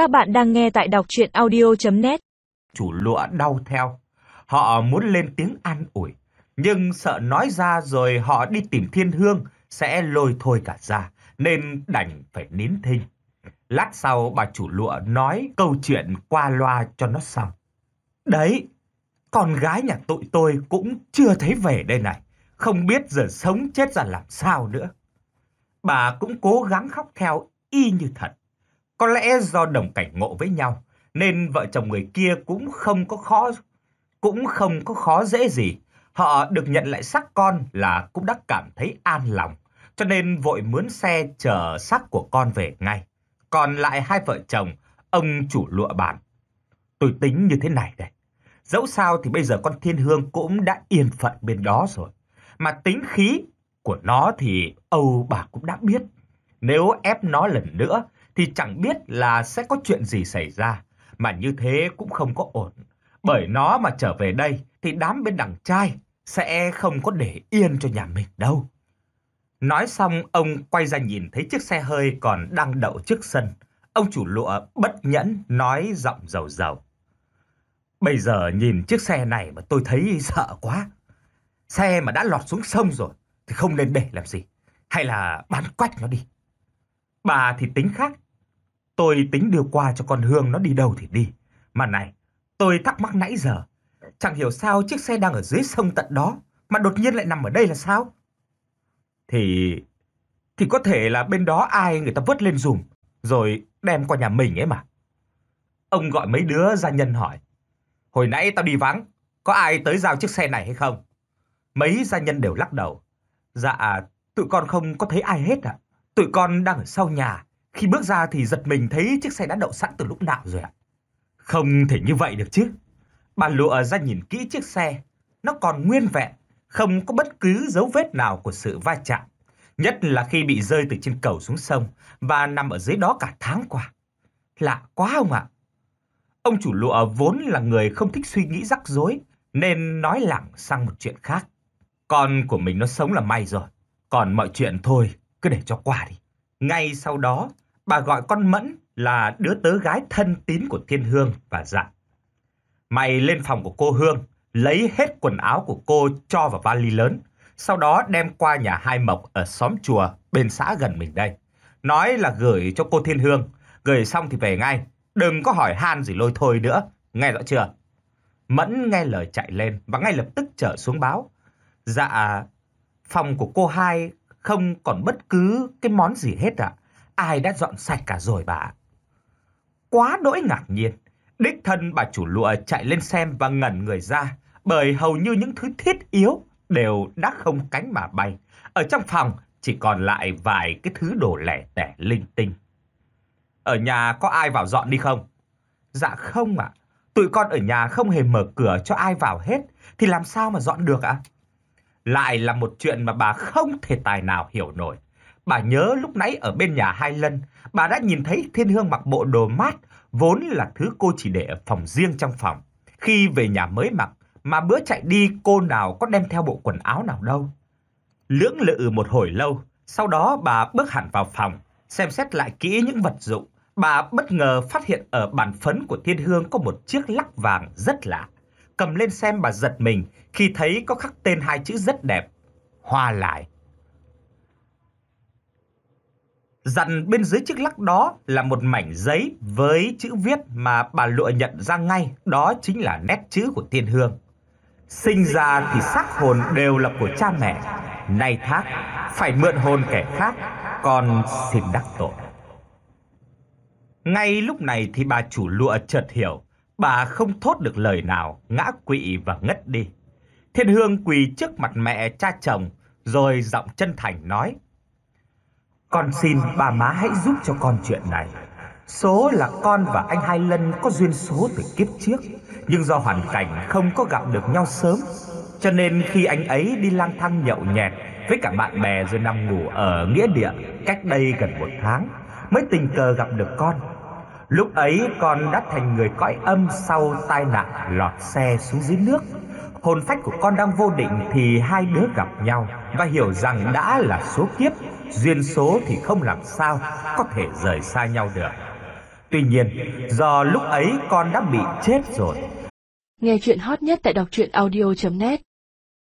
Các bạn đang nghe tại đọc chuyện audio.net Chủ lụa đau theo. Họ muốn lên tiếng an ủi, nhưng sợ nói ra rồi họ đi tìm thiên hương sẽ lôi thôi cả ra, nên đành phải nín thinh. Lát sau bà chủ lụa nói câu chuyện qua loa cho nó xong. Đấy, con gái nhà tụi tôi cũng chưa thấy về đây này, không biết giờ sống chết ra làm sao nữa. Bà cũng cố gắng khóc theo y như thật. Có lẽ do đồng cảnh ngộ với nhau, nên vợ chồng người kia cũng không có khó cũng không có khó dễ gì. Họ được nhận lại xác con là cũng đã cảm thấy an lòng, cho nên vội mướn xe chở xác của con về ngay. Còn lại hai vợ chồng, ông chủ lụa bàn. Tôi tính như thế này đây. Dẫu sao thì bây giờ con Thiên Hương cũng đã yên phận bên đó rồi. Mà tính khí của nó thì Âu bà cũng đã biết. Nếu ép nó lần nữa thì chẳng biết là sẽ có chuyện gì xảy ra. Mà như thế cũng không có ổn. Bởi nó mà trở về đây thì đám bên đằng trai sẽ không có để yên cho nhà mình đâu. Nói xong, ông quay ra nhìn thấy chiếc xe hơi còn đang đậu trước sân. Ông chủ lụa bất nhẫn nói giọng dầu dầu. Bây giờ nhìn chiếc xe này mà tôi thấy sợ quá. Xe mà đã lọt xuống sông rồi thì không nên để làm gì. Hay là bán quách nó đi. Bà thì tính khác. Tôi tính đưa qua cho con Hương nó đi đâu thì đi. Mà này, tôi thắc mắc nãy giờ. Chẳng hiểu sao chiếc xe đang ở dưới sông tận đó mà đột nhiên lại nằm ở đây là sao? Thì... Thì có thể là bên đó ai người ta vớt lên dùm rồi đem qua nhà mình ấy mà. Ông gọi mấy đứa gia nhân hỏi. Hồi nãy tao đi vắng, có ai tới giao chiếc xe này hay không? Mấy gia nhân đều lắc đầu. Dạ, tụi con không có thấy ai hết ạ. Tụi con đang ở sau nhà. Khi bước ra thì giật mình thấy chiếc xe đã đậu sẵn từ lúc nào rồi ạ. Không thể như vậy được chứ. Bà lụa ra nhìn kỹ chiếc xe. Nó còn nguyên vẹn, không có bất cứ dấu vết nào của sự va chạm. Nhất là khi bị rơi từ trên cầu xuống sông và nằm ở dưới đó cả tháng qua. Lạ quá không ạ? Ông chủ lụa vốn là người không thích suy nghĩ rắc rối, nên nói lẳng sang một chuyện khác. Con của mình nó sống là may rồi, còn mọi chuyện thôi, cứ để cho qua đi. Ngay sau đó, bà gọi con Mẫn là đứa tớ gái thân tín của Thiên Hương và dặn. Mày lên phòng của cô Hương, lấy hết quần áo của cô cho vào vali lớn, sau đó đem qua nhà hai mộc ở xóm chùa bên xã gần mình đây. Nói là gửi cho cô Thiên Hương, gửi xong thì về ngay, đừng có hỏi han gì lôi thôi nữa, nghe rõ chưa? Mẫn nghe lời chạy lên và ngay lập tức trở xuống báo. Dạ, phòng của cô hai không còn bất cứ cái món gì hết ạ. Ai đã dọn sạch cả rồi bà Quá đỗi ngạc nhiên, đích thân bà chủ lụa chạy lên xem và ngẩn người ra, bởi hầu như những thứ thiết yếu đều đã không cánh mà bay. Ở trong phòng chỉ còn lại vài cái thứ đồ lẻ tẻ linh tinh. Ở nhà có ai vào dọn đi không? Dạ không ạ. Tụi con ở nhà không hề mở cửa cho ai vào hết, thì làm sao mà dọn được ạ? Lại là một chuyện mà bà không thể tài nào hiểu nổi. Bà nhớ lúc nãy ở bên nhà Hai Lân, bà đã nhìn thấy Thiên Hương mặc bộ đồ mát, vốn là thứ cô chỉ để ở phòng riêng trong phòng. Khi về nhà mới mặc, mà bữa chạy đi cô nào có đem theo bộ quần áo nào đâu. Lưỡng lự một hồi lâu, sau đó bà bước hẳn vào phòng, xem xét lại kỹ những vật dụng. Bà bất ngờ phát hiện ở bàn phấn của Thiên Hương có một chiếc lắc vàng rất lạ. Cầm lên xem bà giật mình khi thấy có khắc tên hai chữ rất đẹp. Hoa lại. Dặn bên dưới chiếc lắc đó là một mảnh giấy với chữ viết mà bà lụa nhận ra ngay, đó chính là nét chữ của Thiên Hương. Sinh ra thì xác hồn đều là của cha mẹ, nay thác phải mượn hồn kẻ khác, còn xin đắc tội. Ngay lúc này thì bà chủ lụa chợt hiểu, bà không thốt được lời nào, ngã quỵ và ngất đi. Thiên Hương quỳ trước mặt mẹ cha chồng, rồi giọng chân thành nói: "Con xin bà má hãy giúp cho con chuyện này. Số là con và anh Hai Lân có duyên số từ kiếp trước, nhưng do hoàn cảnh không có gặp được nhau sớm, cho nên khi anh ấy đi lang thang nhậu nhẹt với cả bạn bè rồi nằm ngủ ở nghĩa địa cách đây gần một tháng, mới tình cờ gặp được con. Lúc ấy con đã thành người cõi âm sau tai nạn lọt xe xuống dưới nước. Hồn phách của con đang vô định thì hai đứa gặp nhau và hiểu rằng đã là số kiếp, duyên số thì không làm sao có thể rời xa nhau được. Tuy nhiên, do lúc ấy con đã bị chết rồi, Nghe chuyện hot nhất tại đọc truyện audio.net